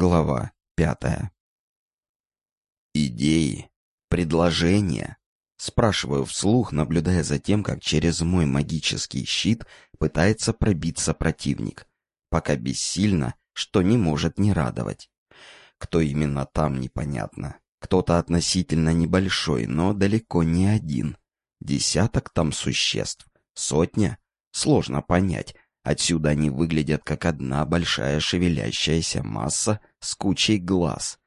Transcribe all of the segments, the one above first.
Глава пятая. Идеи, предложения. Спрашиваю вслух, наблюдая за тем, как через мой магический щит пытается пробиться противник. Пока бессильно, что не может не радовать. Кто именно там, непонятно. Кто-то относительно небольшой, но далеко не один. Десяток там существ. Сотня? Сложно понять, Отсюда они выглядят как одна большая шевелящаяся масса с кучей глаз.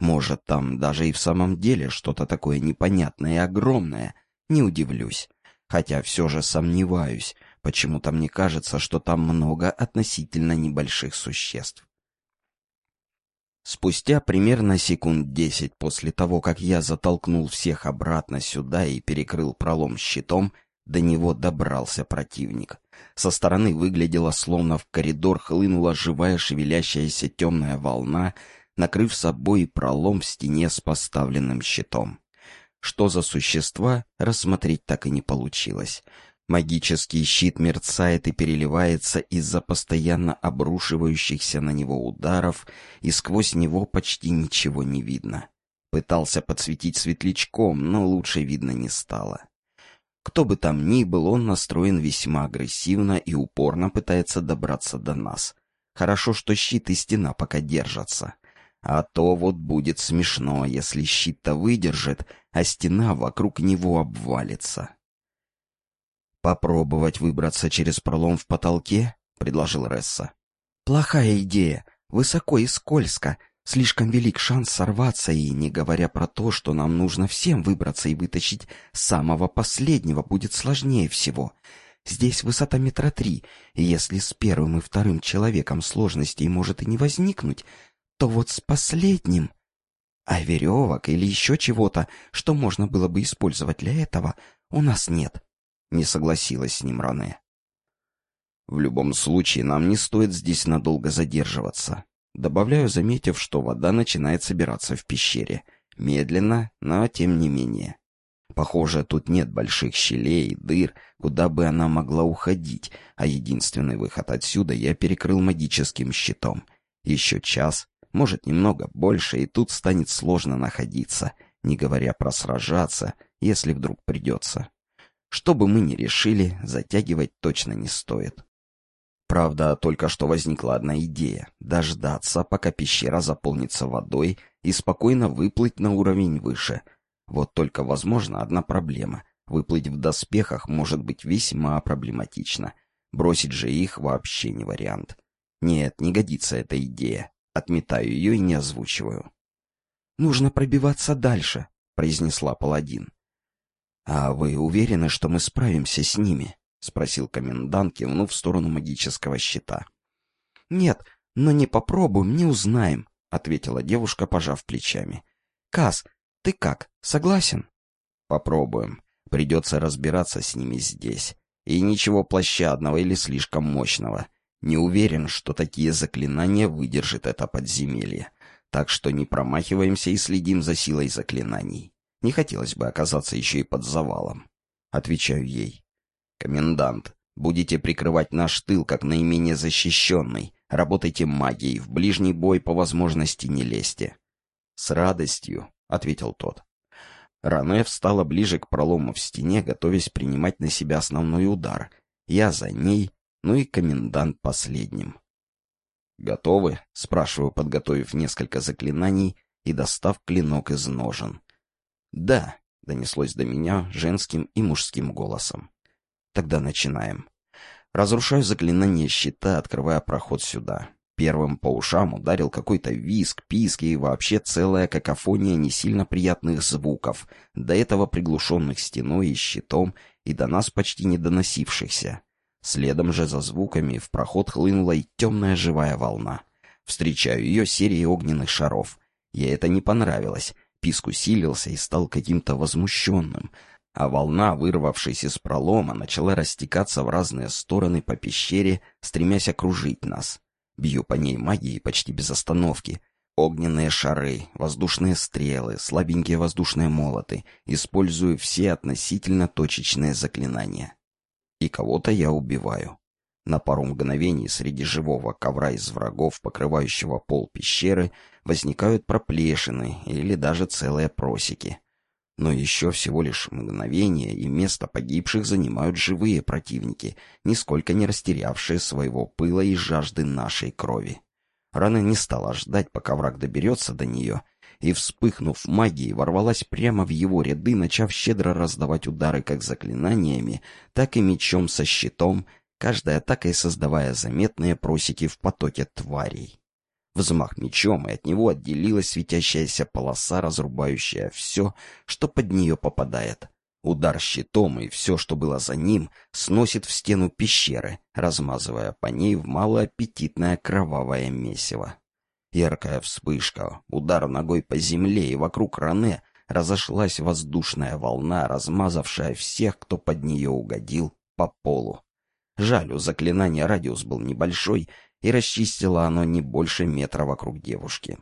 Может, там даже и в самом деле что-то такое непонятное и огромное. Не удивлюсь. Хотя все же сомневаюсь. Почему-то мне кажется, что там много относительно небольших существ. Спустя примерно секунд десять после того, как я затолкнул всех обратно сюда и перекрыл пролом щитом, до него добрался противник. Со стороны выглядело, словно в коридор хлынула живая шевелящаяся темная волна, накрыв собой пролом в стене с поставленным щитом. Что за существа, рассмотреть так и не получилось. Магический щит мерцает и переливается из-за постоянно обрушивающихся на него ударов, и сквозь него почти ничего не видно. Пытался подсветить светлячком, но лучше видно не стало. Кто бы там ни был, он настроен весьма агрессивно и упорно пытается добраться до нас. Хорошо, что щит и стена пока держатся. А то вот будет смешно, если щит-то выдержит, а стена вокруг него обвалится. «Попробовать выбраться через пролом в потолке?» — предложил Ресса. «Плохая идея. Высоко и скользко. Слишком велик шанс сорваться, и не говоря про то, что нам нужно всем выбраться и вытащить самого последнего, будет сложнее всего. Здесь высота метра три, и если с первым и вторым человеком сложностей может и не возникнуть, то вот с последним... А веревок или еще чего-то, что можно было бы использовать для этого, у нас нет. Не согласилась с ним Ране. В любом случае, нам не стоит здесь надолго задерживаться. Добавляю, заметив, что вода начинает собираться в пещере. Медленно, но тем не менее. Похоже, тут нет больших щелей и дыр, куда бы она могла уходить, а единственный выход отсюда я перекрыл магическим щитом. Еще час, может, немного больше, и тут станет сложно находиться, не говоря про сражаться, если вдруг придется. Что бы мы ни решили, затягивать точно не стоит. Правда, только что возникла одна идея — дождаться, пока пещера заполнится водой и спокойно выплыть на уровень выше. Вот только, возможно, одна проблема. Выплыть в доспехах может быть весьма проблематично. Бросить же их вообще не вариант. Нет, не годится эта идея. Отметаю ее и не озвучиваю. «Нужно пробиваться дальше», — произнесла паладин. «А вы уверены, что мы справимся с ними?» — спросил комендант, кивнув в сторону магического щита. «Нет, но не попробуем, не узнаем», — ответила девушка, пожав плечами. «Кас, ты как, согласен?» «Попробуем. Придется разбираться с ними здесь. И ничего площадного или слишком мощного. Не уверен, что такие заклинания выдержит это подземелье. Так что не промахиваемся и следим за силой заклинаний. Не хотелось бы оказаться еще и под завалом». Отвечаю ей. «Комендант, будете прикрывать наш тыл как наименее защищенный. Работайте магией, в ближний бой по возможности не лезьте». «С радостью», — ответил тот. Ране встала ближе к пролому в стене, готовясь принимать на себя основной удар. Я за ней, ну и комендант последним. «Готовы?» — спрашиваю, подготовив несколько заклинаний и достав клинок из ножен. «Да», — донеслось до меня женским и мужским голосом. Тогда начинаем. Разрушаю заклинание щита, открывая проход сюда. Первым по ушам ударил какой-то виск, писк и вообще целая какофония не сильно приятных звуков, до этого приглушенных стеной и щитом, и до нас почти не доносившихся. Следом же за звуками в проход хлынула и темная живая волна. Встречаю ее серией огненных шаров. Ей это не понравилось. Писк усилился и стал каким-то возмущенным а волна, вырвавшись из пролома, начала растекаться в разные стороны по пещере, стремясь окружить нас. Бью по ней магией почти без остановки. Огненные шары, воздушные стрелы, слабенькие воздушные молоты. Использую все относительно точечные заклинания. И кого-то я убиваю. На пару мгновений среди живого ковра из врагов, покрывающего пол пещеры, возникают проплешины или даже целые просеки. Но еще всего лишь мгновение, и место погибших занимают живые противники, нисколько не растерявшие своего пыла и жажды нашей крови. Рана не стала ждать, пока враг доберется до нее, и, вспыхнув магией, ворвалась прямо в его ряды, начав щедро раздавать удары как заклинаниями, так и мечом со щитом, каждой атакой создавая заметные просеки в потоке тварей. Взмах мечом, и от него отделилась светящаяся полоса, разрубающая все, что под нее попадает. Удар щитом и все, что было за ним, сносит в стену пещеры, размазывая по ней в малоаппетитное кровавое месиво. Яркая вспышка, удар ногой по земле, и вокруг Ране разошлась воздушная волна, размазавшая всех, кто под нее угодил, по полу. Жаль, у заклинания радиус был небольшой, и расчистило оно не больше метра вокруг девушки.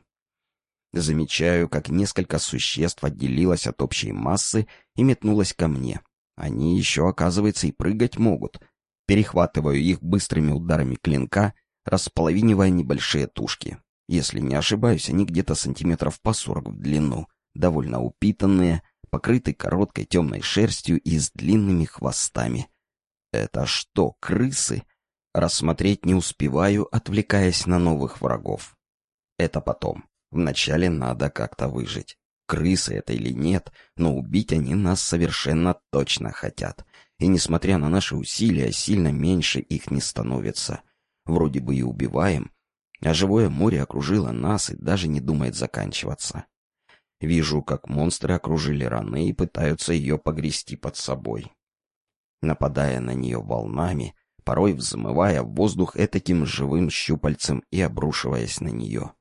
Замечаю, как несколько существ отделилось от общей массы и метнулось ко мне. Они еще, оказывается, и прыгать могут. Перехватываю их быстрыми ударами клинка, располовинивая небольшие тушки. Если не ошибаюсь, они где-то сантиметров по сорок в длину, довольно упитанные, покрыты короткой темной шерстью и с длинными хвостами. Это что, крысы? Рассмотреть не успеваю, отвлекаясь на новых врагов. Это потом. Вначале надо как-то выжить. Крысы это или нет, но убить они нас совершенно точно хотят. И несмотря на наши усилия, сильно меньше их не становится. Вроде бы и убиваем, а живое море окружило нас и даже не думает заканчиваться. Вижу, как монстры окружили раны и пытаются ее погрести под собой. Нападая на нее волнами, порой взмывая в воздух этаким живым щупальцем и обрушиваясь на нее.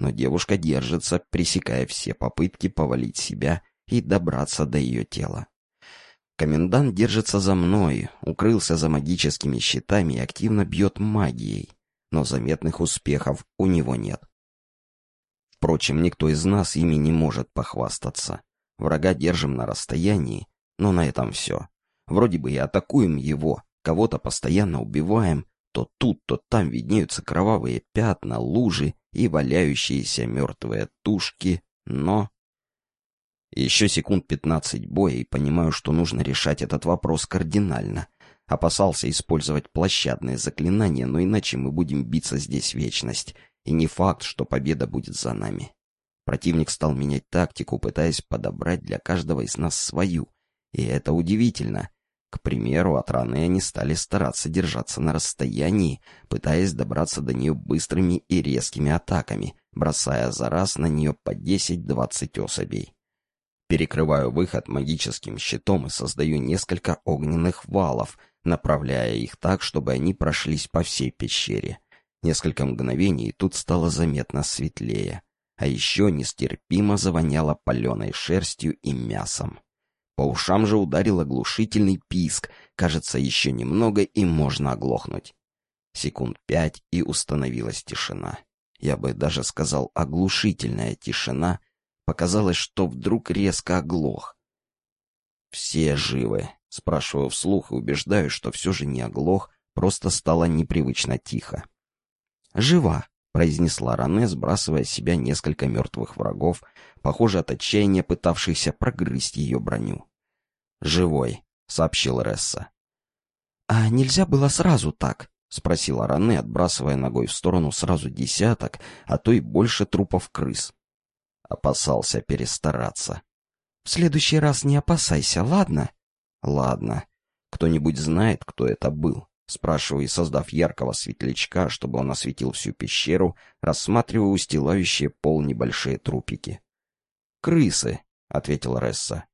Но девушка держится, пресекая все попытки повалить себя и добраться до ее тела. Комендант держится за мной, укрылся за магическими щитами и активно бьет магией, но заметных успехов у него нет. Впрочем, никто из нас ими не может похвастаться. Врага держим на расстоянии, но на этом все. Вроде бы и атакуем его, кого-то постоянно убиваем, то тут, то там виднеются кровавые пятна, лужи и валяющиеся мертвые тушки, но... Еще секунд пятнадцать боя, и понимаю, что нужно решать этот вопрос кардинально. Опасался использовать площадные заклинания, но иначе мы будем биться здесь вечность, и не факт, что победа будет за нами. Противник стал менять тактику, пытаясь подобрать для каждого из нас свою. И это удивительно. К примеру, от раны они стали стараться держаться на расстоянии, пытаясь добраться до нее быстрыми и резкими атаками, бросая за раз на нее по 10-20 особей. Перекрываю выход магическим щитом и создаю несколько огненных валов, направляя их так, чтобы они прошлись по всей пещере. Несколько мгновений, тут стало заметно светлее. А еще нестерпимо завоняло паленой шерстью и мясом. По ушам же ударил оглушительный писк. Кажется, еще немного, и можно оглохнуть. Секунд пять, и установилась тишина. Я бы даже сказал оглушительная тишина. Показалось, что вдруг резко оглох. «Все живы?» — спрашиваю вслух и убеждаю, что все же не оглох, просто стало непривычно тихо. «Жива», — произнесла Ране, сбрасывая с себя несколько мертвых врагов, похоже, от отчаяния пытавшихся прогрызть ее броню. «Живой», — сообщил Ресса. «А нельзя было сразу так?» — спросила Ране, отбрасывая ногой в сторону сразу десяток, а то и больше трупов крыс. Опасался перестараться. «В следующий раз не опасайся, ладно?» «Ладно. Кто-нибудь знает, кто это был?» Спрашиваю, создав яркого светлячка, чтобы он осветил всю пещеру, рассматривая устилающие пол небольшие трупики. «Крысы», — ответил Ресса.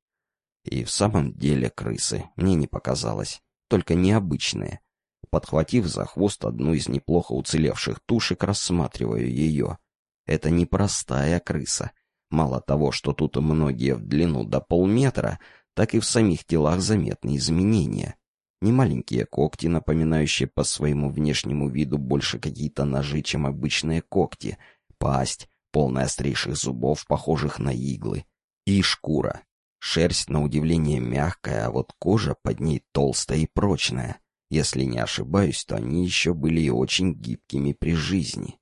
И в самом деле крысы, мне не показалось, только необычные. Подхватив за хвост одну из неплохо уцелевших тушек, рассматриваю ее. Это не простая крыса. Мало того, что тут многие в длину до полметра, так и в самих телах заметны изменения. Немаленькие когти, напоминающие по своему внешнему виду больше какие-то ножи, чем обычные когти, пасть, полная острейших зубов, похожих на иглы, и шкура, Шерсть, на удивление, мягкая, а вот кожа под ней толстая и прочная. Если не ошибаюсь, то они еще были и очень гибкими при жизни.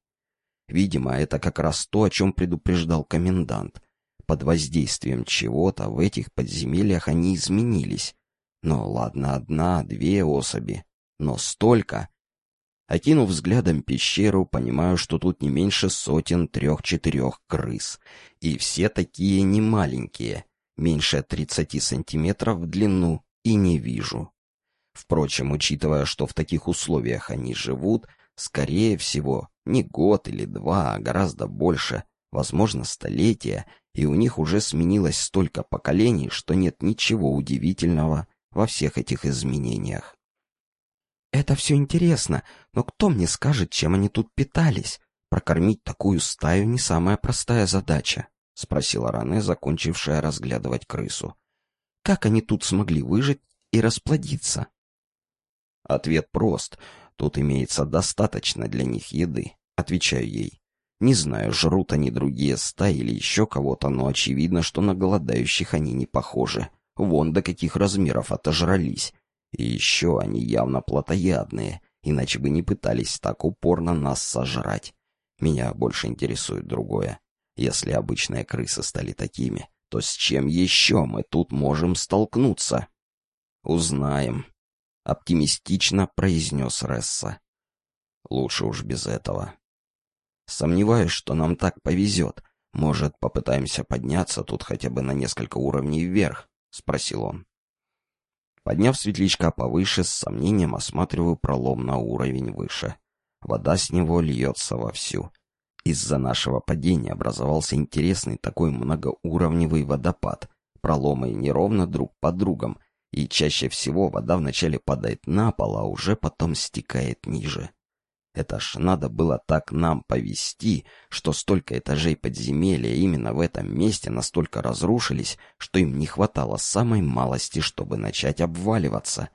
Видимо, это как раз то, о чем предупреждал комендант. Под воздействием чего-то в этих подземельях они изменились. Ну ладно, одна, две особи. Но столько... Окинув взглядом пещеру, понимаю, что тут не меньше сотен трех-четырех крыс. И все такие немаленькие, меньше 30 сантиметров в длину, и не вижу. Впрочем, учитывая, что в таких условиях они живут, скорее всего, не год или два, а гораздо больше, возможно, столетия, и у них уже сменилось столько поколений, что нет ничего удивительного во всех этих изменениях. «Это все интересно, но кто мне скажет, чем они тут питались? Прокормить такую стаю не самая простая задача», — спросила Ране, закончившая разглядывать крысу. «Как они тут смогли выжить и расплодиться?» Ответ прост. Тут имеется достаточно для них еды, отвечаю ей. Не знаю, жрут они другие стаи или еще кого-то, но очевидно, что на голодающих они не похожи. Вон до каких размеров отожрались. И еще они явно плотоядные, иначе бы не пытались так упорно нас сожрать. Меня больше интересует другое. Если обычные крысы стали такими, то с чем еще мы тут можем столкнуться? Узнаем. Оптимистично произнес Ресса. Лучше уж без этого. Сомневаюсь, что нам так повезет. Может, попытаемся подняться тут хотя бы на несколько уровней вверх? Спросил он. Подняв светлячка повыше, с сомнением осматриваю пролом на уровень выше. Вода с него льется вовсю. Из-за нашего падения образовался интересный такой многоуровневый водопад. Проломы неровно друг под другом, и чаще всего вода вначале падает на пол, а уже потом стекает ниже. Это ж надо было так нам повести, что столько этажей подземелья именно в этом месте настолько разрушились, что им не хватало самой малости, чтобы начать обваливаться.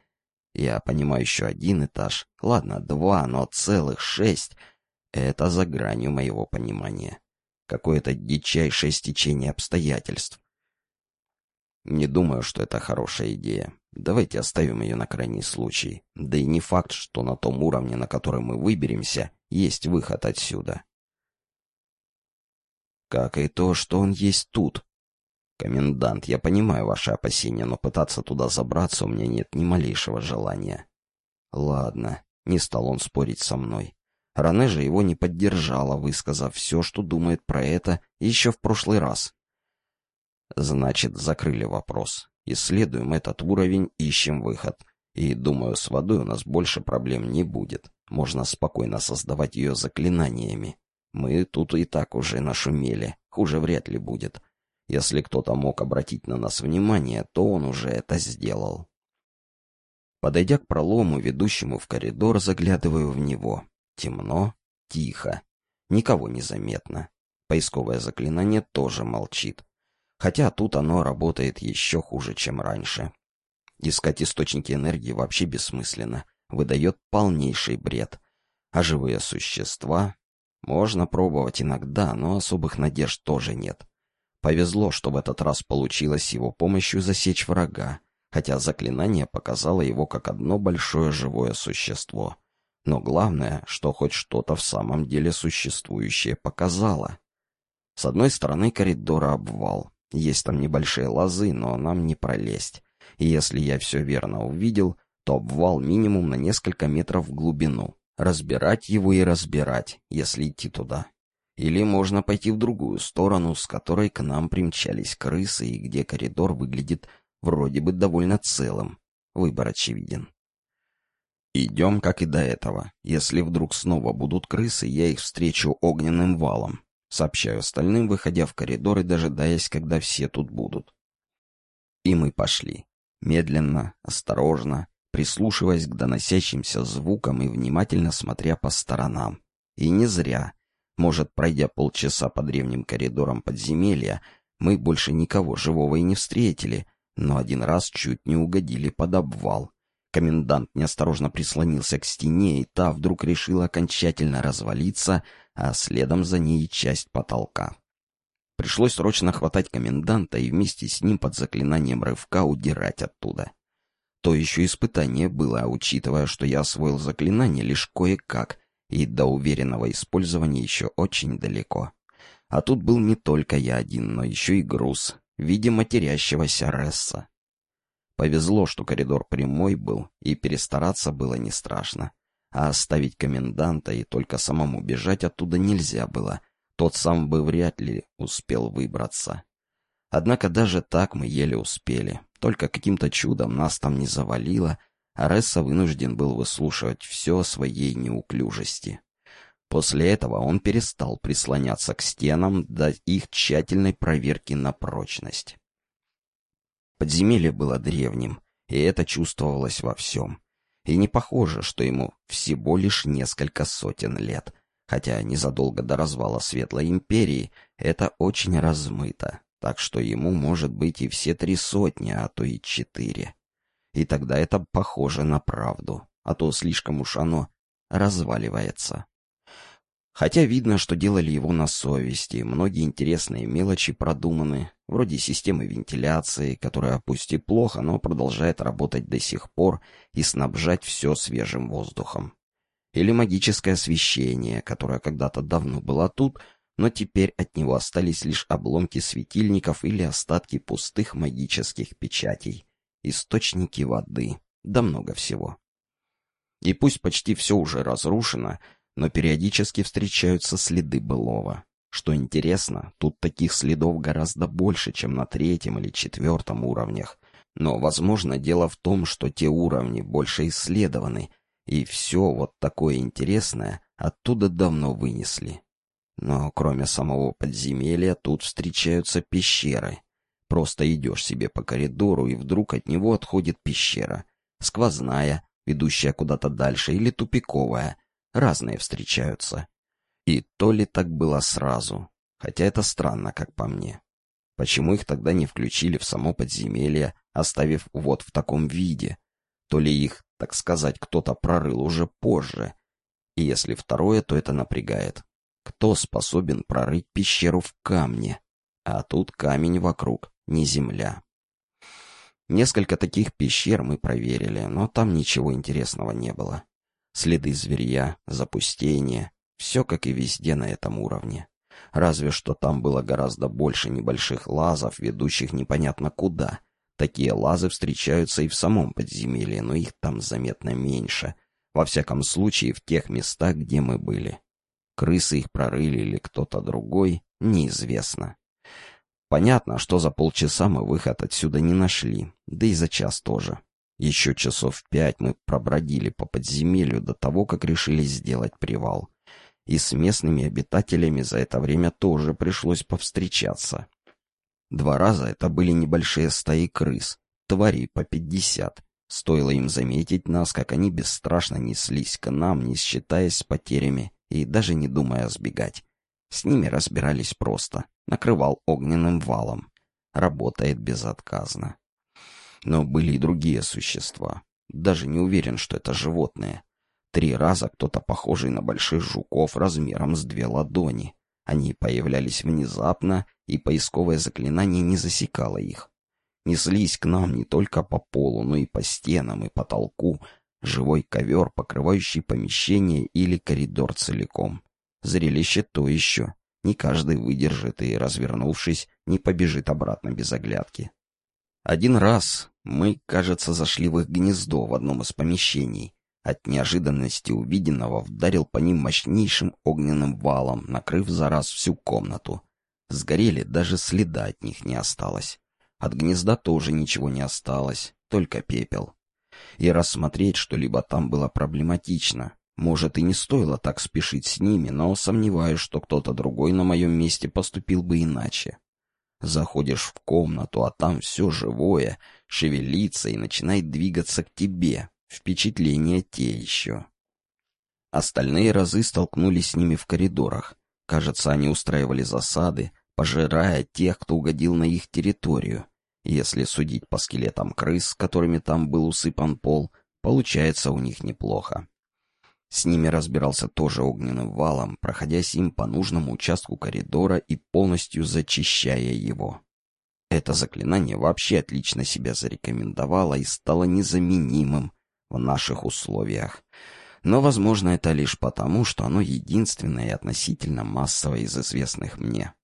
Я понимаю еще один этаж, ладно, два, но целых шесть — это за гранью моего понимания. Какое-то дичайшее стечение обстоятельств. Не думаю, что это хорошая идея. Давайте оставим ее на крайний случай. Да и не факт, что на том уровне, на который мы выберемся, есть выход отсюда. Как и то, что он есть тут. Комендант, я понимаю ваши опасения, но пытаться туда забраться у меня нет ни малейшего желания. Ладно, не стал он спорить со мной. Ране же его не поддержала, высказав все, что думает про это еще в прошлый раз. Значит, закрыли вопрос. Исследуем этот уровень, ищем выход. И, думаю, с водой у нас больше проблем не будет. Можно спокойно создавать ее заклинаниями. Мы тут и так уже нашумели. Хуже вряд ли будет. Если кто-то мог обратить на нас внимание, то он уже это сделал. Подойдя к пролому, ведущему в коридор, заглядываю в него. Темно, тихо. Никого не заметно. Поисковое заклинание тоже молчит. Хотя тут оно работает еще хуже, чем раньше. Искать источники энергии вообще бессмысленно. Выдает полнейший бред. А живые существа? Можно пробовать иногда, но особых надежд тоже нет. Повезло, что в этот раз получилось его помощью засечь врага, хотя заклинание показало его как одно большое живое существо. Но главное, что хоть что-то в самом деле существующее показало. С одной стороны коридора обвал, есть там небольшие лозы, но нам не пролезть. И если я все верно увидел, то обвал минимум на несколько метров в глубину. Разбирать его и разбирать, если идти туда. Или можно пойти в другую сторону, с которой к нам примчались крысы, и где коридор выглядит вроде бы довольно целым. Выбор очевиден. Идем, как и до этого. Если вдруг снова будут крысы, я их встречу огненным валом. Сообщаю остальным, выходя в коридор и дожидаясь, когда все тут будут. И мы пошли. Медленно, осторожно, прислушиваясь к доносящимся звукам и внимательно смотря по сторонам. И не зря. Может, пройдя полчаса по древним коридорам подземелья, мы больше никого живого и не встретили, но один раз чуть не угодили под обвал. Комендант неосторожно прислонился к стене, и та вдруг решила окончательно развалиться, а следом за ней часть потолка. Пришлось срочно хватать коменданта и вместе с ним под заклинанием рывка удирать оттуда. То еще испытание было, учитывая, что я освоил заклинание лишь кое-как, и до уверенного использования еще очень далеко. А тут был не только я один, но еще и груз в виде матерящегося Ресса. Повезло, что коридор прямой был, и перестараться было не страшно. А оставить коменданта и только самому бежать оттуда нельзя было. Тот сам бы вряд ли успел выбраться. Однако даже так мы еле успели. Только каким-то чудом нас там не завалило, а Ресса вынужден был выслушивать все о своей неуклюжести. После этого он перестал прислоняться к стенам до их тщательной проверки на прочность. Подземелье было древним, и это чувствовалось во всем. И не похоже, что ему всего лишь несколько сотен лет, хотя незадолго до развала Светлой Империи это очень размыто, так что ему может быть и все три сотни, а то и четыре. И тогда это похоже на правду, а то слишком уж оно разваливается. Хотя видно, что делали его на совести, многие интересные мелочи продуманы, вроде системы вентиляции, которая пусть и плохо, но продолжает работать до сих пор и снабжать все свежим воздухом. Или магическое освещение, которое когда-то давно было тут, но теперь от него остались лишь обломки светильников или остатки пустых магических печатей, источники воды, да много всего. И пусть почти все уже разрушено, но периодически встречаются следы былого. Что интересно, тут таких следов гораздо больше, чем на третьем или четвертом уровнях. Но, возможно, дело в том, что те уровни больше исследованы, и все вот такое интересное оттуда давно вынесли. Но кроме самого подземелья тут встречаются пещеры. Просто идешь себе по коридору, и вдруг от него отходит пещера. Сквозная, ведущая куда-то дальше, или тупиковая, Разные встречаются. И то ли так было сразу, хотя это странно, как по мне. Почему их тогда не включили в само подземелье, оставив вот в таком виде? То ли их, так сказать, кто-то прорыл уже позже. И если второе, то это напрягает. Кто способен прорыть пещеру в камне? А тут камень вокруг, не земля. Несколько таких пещер мы проверили, но там ничего интересного не было. Следы зверья, запустение — все как и везде на этом уровне. Разве что там было гораздо больше небольших лазов, ведущих непонятно куда. Такие лазы встречаются и в самом подземелье, но их там заметно меньше. Во всяком случае, в тех местах, где мы были. Крысы их прорыли или кто-то другой, неизвестно. Понятно, что за полчаса мы выход отсюда не нашли, да и за час тоже. Еще часов пять мы пробродили по подземелью до того, как решили сделать привал. И с местными обитателями за это время тоже пришлось повстречаться. Два раза это были небольшие стаи крыс, тварей по пятьдесят. Стоило им заметить нас, как они бесстрашно неслись к нам, не считаясь с потерями и даже не думая сбегать. С ними разбирались просто. Накрывал огненным валом. Работает безотказно. Но были и другие существа. Даже не уверен, что это животные. Три раза кто-то похожий на больших жуков размером с две ладони. Они появлялись внезапно, и поисковое заклинание не засекало их. Неслись к нам не только по полу, но и по стенам и потолку. Живой ковер, покрывающий помещение или коридор целиком. Зрелище то еще. Не каждый выдержит и, развернувшись, не побежит обратно без оглядки. Один раз мы, кажется, зашли в их гнездо в одном из помещений. От неожиданности увиденного вдарил по ним мощнейшим огненным валом, накрыв за раз всю комнату. Сгорели, даже следа от них не осталось. От гнезда тоже ничего не осталось, только пепел. И рассмотреть что-либо там было проблематично. Может, и не стоило так спешить с ними, но сомневаюсь, что кто-то другой на моем месте поступил бы иначе. Заходишь в комнату, а там все живое, шевелится и начинает двигаться к тебе. Впечатления те еще. Остальные разы столкнулись с ними в коридорах. Кажется, они устраивали засады, пожирая тех, кто угодил на их территорию. Если судить по скелетам крыс, которыми там был усыпан пол, получается у них неплохо. С ними разбирался тоже огненным валом, проходясь им по нужному участку коридора и полностью зачищая его. Это заклинание вообще отлично себя зарекомендовало и стало незаменимым в наших условиях. Но, возможно, это лишь потому, что оно единственное и относительно массовое из известных мне.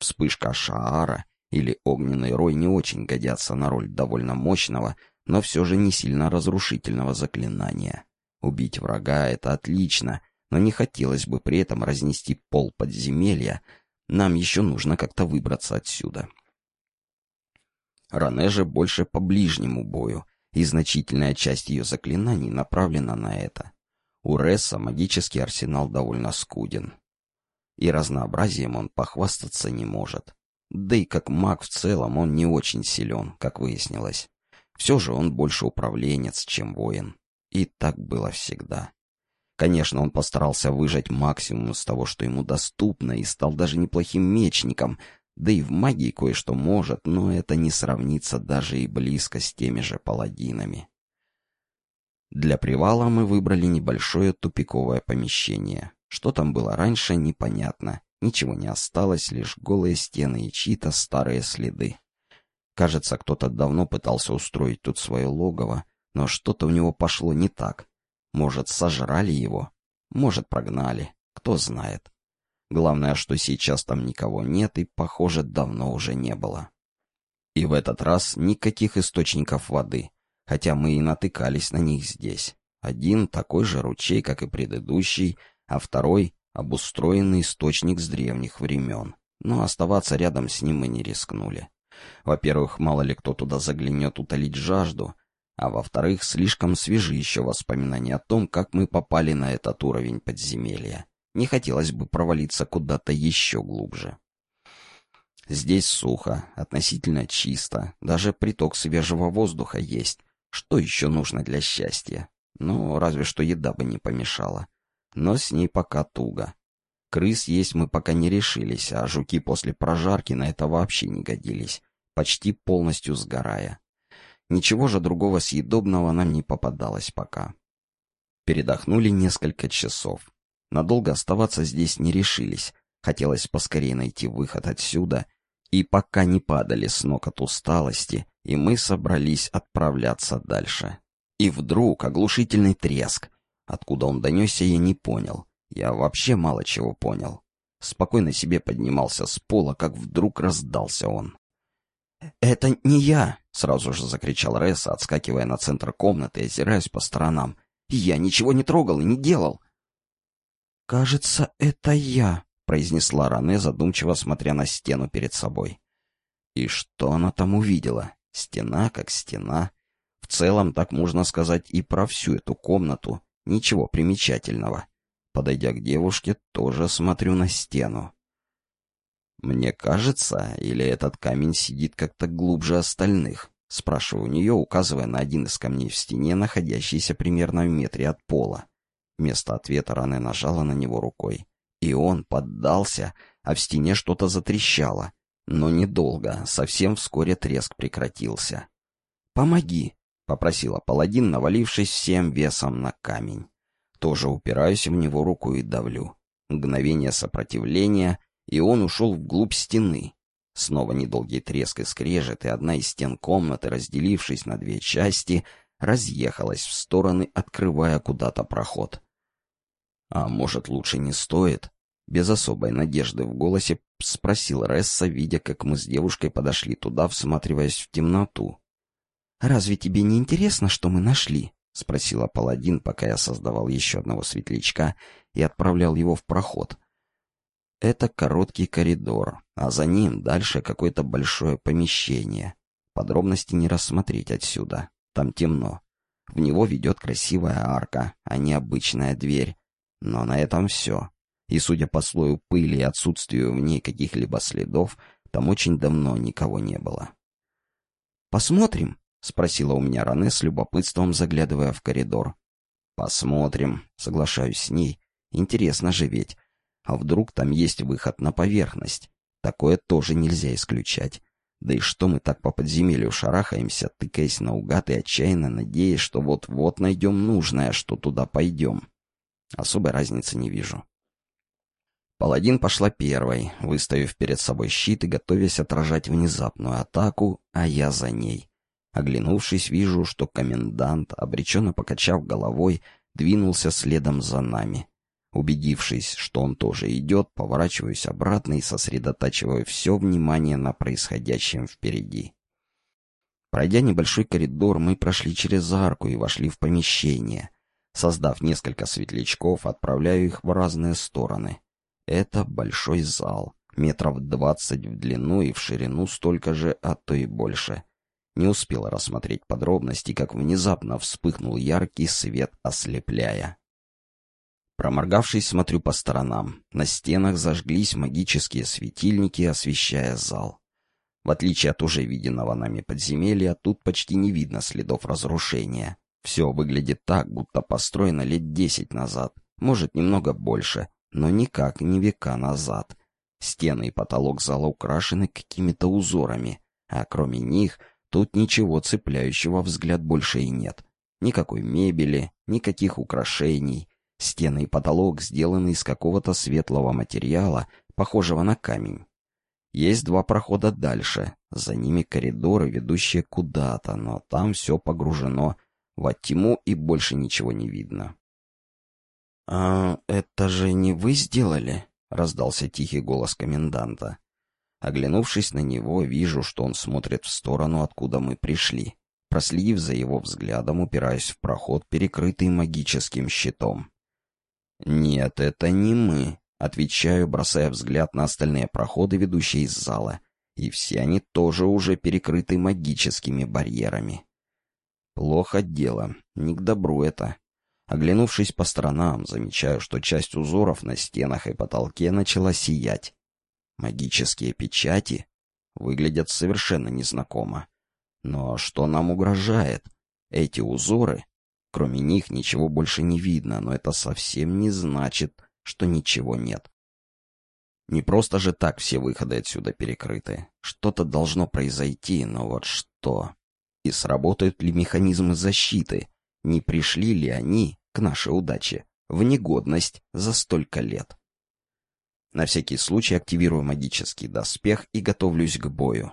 Вспышка Шаара или огненный рой не очень годятся на роль довольно мощного, но все же не сильно разрушительного заклинания. Убить врага — это отлично, но не хотелось бы при этом разнести пол подземелья. Нам еще нужно как-то выбраться отсюда. Ране же больше по ближнему бою, и значительная часть ее заклинаний направлена на это. У Ресса магический арсенал довольно скуден. И разнообразием он похвастаться не может. Да и как маг в целом он не очень силен, как выяснилось. Все же он больше управленец, чем воин. И так было всегда. Конечно, он постарался выжать максимум из того, что ему доступно, и стал даже неплохим мечником, да и в магии кое-что может, но это не сравнится даже и близко с теми же паладинами. Для привала мы выбрали небольшое тупиковое помещение. Что там было раньше, непонятно. Ничего не осталось, лишь голые стены и чьи-то старые следы. Кажется, кто-то давно пытался устроить тут свое логово, но что-то у него пошло не так. Может, сожрали его? Может, прогнали? Кто знает. Главное, что сейчас там никого нет и, похоже, давно уже не было. И в этот раз никаких источников воды хотя мы и натыкались на них здесь. Один такой же ручей, как и предыдущий, а второй — обустроенный источник с древних времен. Но оставаться рядом с ним мы не рискнули. Во-первых, мало ли кто туда заглянет утолить жажду, а во-вторых, слишком свежи еще воспоминания о том, как мы попали на этот уровень подземелья. Не хотелось бы провалиться куда-то еще глубже. Здесь сухо, относительно чисто, даже приток свежего воздуха есть, что еще нужно для счастья? Ну, разве что еда бы не помешала. Но с ней пока туго. Крыс есть мы пока не решились, а жуки после прожарки на это вообще не годились, почти полностью сгорая. Ничего же другого съедобного нам не попадалось пока. Передохнули несколько часов. Надолго оставаться здесь не решились. Хотелось поскорее найти выход отсюда и пока не падали с ног от усталости, и мы собрались отправляться дальше. И вдруг оглушительный треск. Откуда он донесся, я не понял. Я вообще мало чего понял. Спокойно себе поднимался с пола, как вдруг раздался он. «Это не я!» — сразу же закричал Ресса, отскакивая на центр комнаты и озираясь по сторонам. «Я ничего не трогал и не делал!» «Кажется, это я!» произнесла Ране, задумчиво смотря на стену перед собой. И что она там увидела? Стена как стена. В целом, так можно сказать и про всю эту комнату. Ничего примечательного. Подойдя к девушке, тоже смотрю на стену. «Мне кажется, или этот камень сидит как-то глубже остальных?» Спрашиваю у нее, указывая на один из камней в стене, находящийся примерно в метре от пола. Вместо ответа Ране нажала на него рукой. И он поддался, а в стене что-то затрещало. Но недолго, совсем вскоре треск прекратился. «Помоги», — попросила паладин, навалившись всем весом на камень. Тоже упираюсь в него руку и давлю. Мгновение сопротивления, и он ушел вглубь стены. Снова недолгий треск и скрежет, и одна из стен комнаты, разделившись на две части, разъехалась в стороны, открывая куда-то проход. «А может, лучше не стоит?» Без особой надежды в голосе спросил Ресса, видя, как мы с девушкой подошли туда, всматриваясь в темноту. «Разве тебе не интересно, что мы нашли?» — спросила паладин, пока я создавал еще одного светлячка и отправлял его в проход. Это короткий коридор, а за ним дальше какое-то большое помещение. Подробности не рассмотреть отсюда. Там темно. В него ведет красивая арка, а не обычная дверь. Но на этом все. И, судя по слою пыли и отсутствию в ней каких-либо следов, там очень давно никого не было. «Посмотрим?» — спросила у меня Ране с любопытством, заглядывая в коридор. «Посмотрим», — соглашаюсь с ней. «Интересно же ведь. А вдруг там есть выход на поверхность? Такое тоже нельзя исключать. Да и что мы так по подземелью шарахаемся, тыкаясь наугад и отчаянно надеясь, что вот-вот найдем нужное, что туда пойдем?» Особой разницы не вижу. Паладин пошла первой, выставив перед собой щит и готовясь отражать внезапную атаку, а я за ней. Оглянувшись, вижу, что комендант, обреченно покачав головой, двинулся следом за нами. Убедившись, что он тоже идет, поворачиваюсь обратно и сосредотачиваю все внимание на происходящем впереди. Пройдя небольшой коридор, мы прошли через арку и вошли в помещение. Создав несколько светлячков, отправляю их в разные стороны. Это большой зал, метров двадцать в длину и в ширину столько же, а то и больше. Не успела рассмотреть подробности, как внезапно вспыхнул яркий свет, ослепляя. Проморгавшись, смотрю по сторонам. На стенах зажглись магические светильники, освещая зал. В отличие от уже виденного нами подземелья, тут почти не видно следов разрушения. Все выглядит так, будто построено лет десять назад, может, немного больше, но никак не века назад. Стены и потолок зала украшены какими-то узорами, а кроме них тут ничего цепляющего взгляд больше и нет. Никакой мебели, никаких украшений. Стены и потолок сделаны из какого-то светлого материала, похожего на камень. Есть два прохода дальше, за ними коридоры, ведущие куда-то, но там все погружено во тьму и больше ничего не видно. «А это же не вы сделали?» — раздался тихий голос коменданта. Оглянувшись на него, вижу, что он смотрит в сторону, откуда мы пришли. Проследив за его взглядом, упираясь в проход, перекрытый магическим щитом. «Нет, это не мы», — отвечаю, бросая взгляд на остальные проходы, ведущие из зала. И все они тоже уже перекрыты магическими барьерами. Плохо дело, не к добру это. Оглянувшись по сторонам, замечаю, что часть узоров на стенах и потолке начала сиять. Магические печати выглядят совершенно незнакомо. Но что нам угрожает? Эти узоры? Кроме них ничего больше не видно, но это совсем не значит, что ничего нет. Не просто же так все выходы отсюда перекрыты. Что-то должно произойти, но вот что? И сработают ли механизмы защиты? Не пришли ли они, к нашей удаче, в негодность за столько лет? На всякий случай активирую магический доспех и готовлюсь к бою.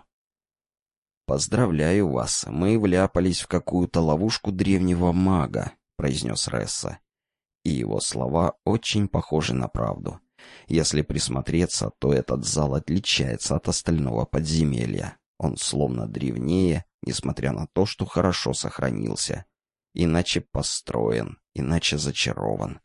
«Поздравляю вас, мы вляпались в какую-то ловушку древнего мага», — произнес Ресса. И его слова очень похожи на правду. Если присмотреться, то этот зал отличается от остального подземелья. Он словно древнее, несмотря на то, что хорошо сохранился. Иначе построен, иначе зачарован.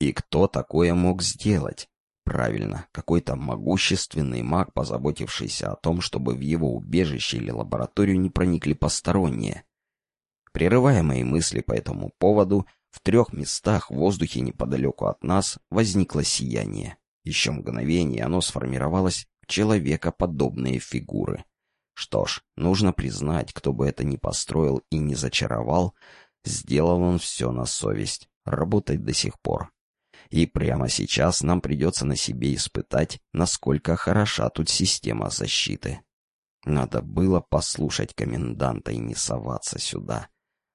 И кто такое мог сделать? Правильно, какой-то могущественный маг, позаботившийся о том, чтобы в его убежище или лабораторию не проникли посторонние. Прерывая мои мысли по этому поводу, в трех местах в воздухе неподалеку от нас возникло сияние. Еще мгновение оно сформировалось в человекоподобные фигуры. Что ж, нужно признать, кто бы это ни построил и не зачаровал, сделал он все на совесть, работает до сих пор. И прямо сейчас нам придется на себе испытать, насколько хороша тут система защиты. Надо было послушать коменданта и не соваться сюда.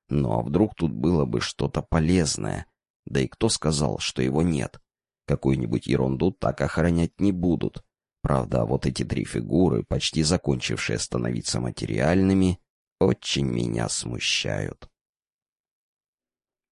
Но вдруг тут было бы что-то полезное? Да и кто сказал, что его нет? Какую-нибудь ерунду так охранять не будут. Правда, вот эти три фигуры, почти закончившие становиться материальными, очень меня смущают.